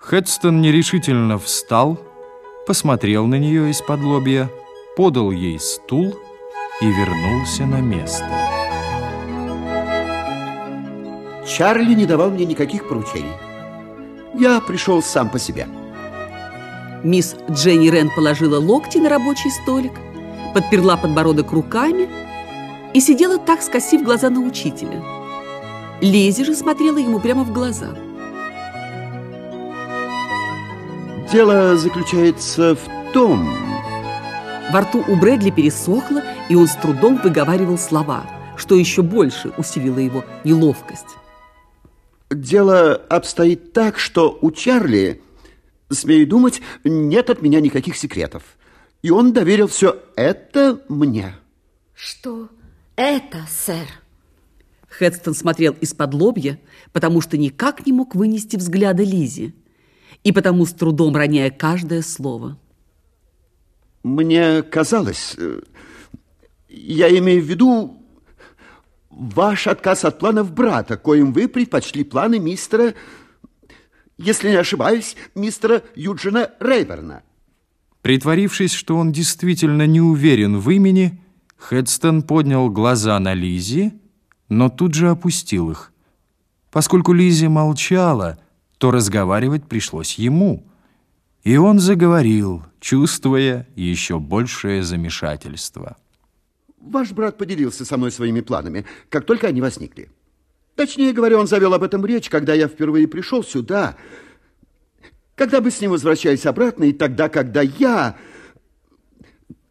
Хедстон нерешительно встал, посмотрел на нее из-под лобья, подал ей стул и вернулся на место. Чарли не давал мне никаких поручений. Я пришел сам по себе. Мисс Дженни Рен положила локти на рабочий столик, подперла подбородок руками и сидела так, скосив глаза на учителя. Лизи же смотрела ему прямо в глаза. Дело заключается в том... Во рту у Брэдли пересохло, и он с трудом выговаривал слова, что еще больше усилило его неловкость. Дело обстоит так, что у Чарли, смею думать, нет от меня никаких секретов. И он доверил все это мне. Что это, сэр? Хедстон смотрел из-под лобья, потому что никак не мог вынести взгляда Лизи, и потому с трудом роняя каждое слово. Мне казалось, э, я имею в виду ваш отказ от планов брата, коим вы предпочли планы мистера, если не ошибаюсь, мистера Юджина Рейберна. Притворившись, что он действительно не уверен в имени, Хедстон поднял глаза на Лизи, но тут же опустил их. Поскольку Лизи молчала, то разговаривать пришлось ему. И он заговорил, чувствуя еще большее замешательство. Ваш брат поделился со мной своими планами, как только они возникли. Точнее говоря, он завел об этом речь, когда я впервые пришел сюда, когда мы с ним возвращались обратно, и тогда, когда я...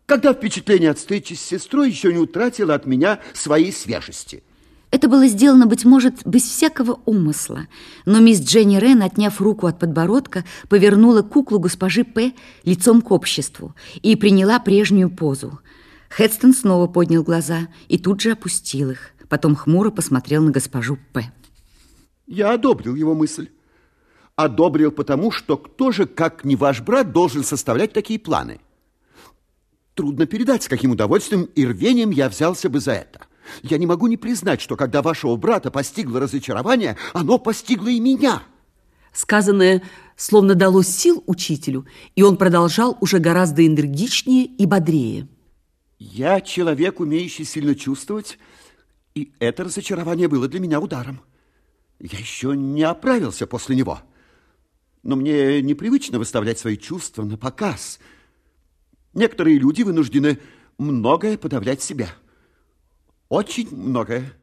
Когда впечатление от встречи с сестрой еще не утратило от меня своей свежести. Это было сделано, быть может, без всякого умысла. Но мисс Дженни Рен, отняв руку от подбородка, повернула куклу госпожи П. лицом к обществу и приняла прежнюю позу. Хедстон снова поднял глаза и тут же опустил их. Потом хмуро посмотрел на госпожу П. Я одобрил его мысль. Одобрил потому, что кто же, как не ваш брат, должен составлять такие планы? Трудно передать, с каким удовольствием и рвением я взялся бы за это. Я не могу не признать, что когда вашего брата постигло разочарование, оно постигло и меня. Сказанное словно дало сил учителю, и он продолжал уже гораздо энергичнее и бодрее. Я человек, умеющий сильно чувствовать, и это разочарование было для меня ударом. Я еще не оправился после него. Но мне непривычно выставлять свои чувства на показ. Некоторые люди вынуждены многое подавлять себя. Очень многое.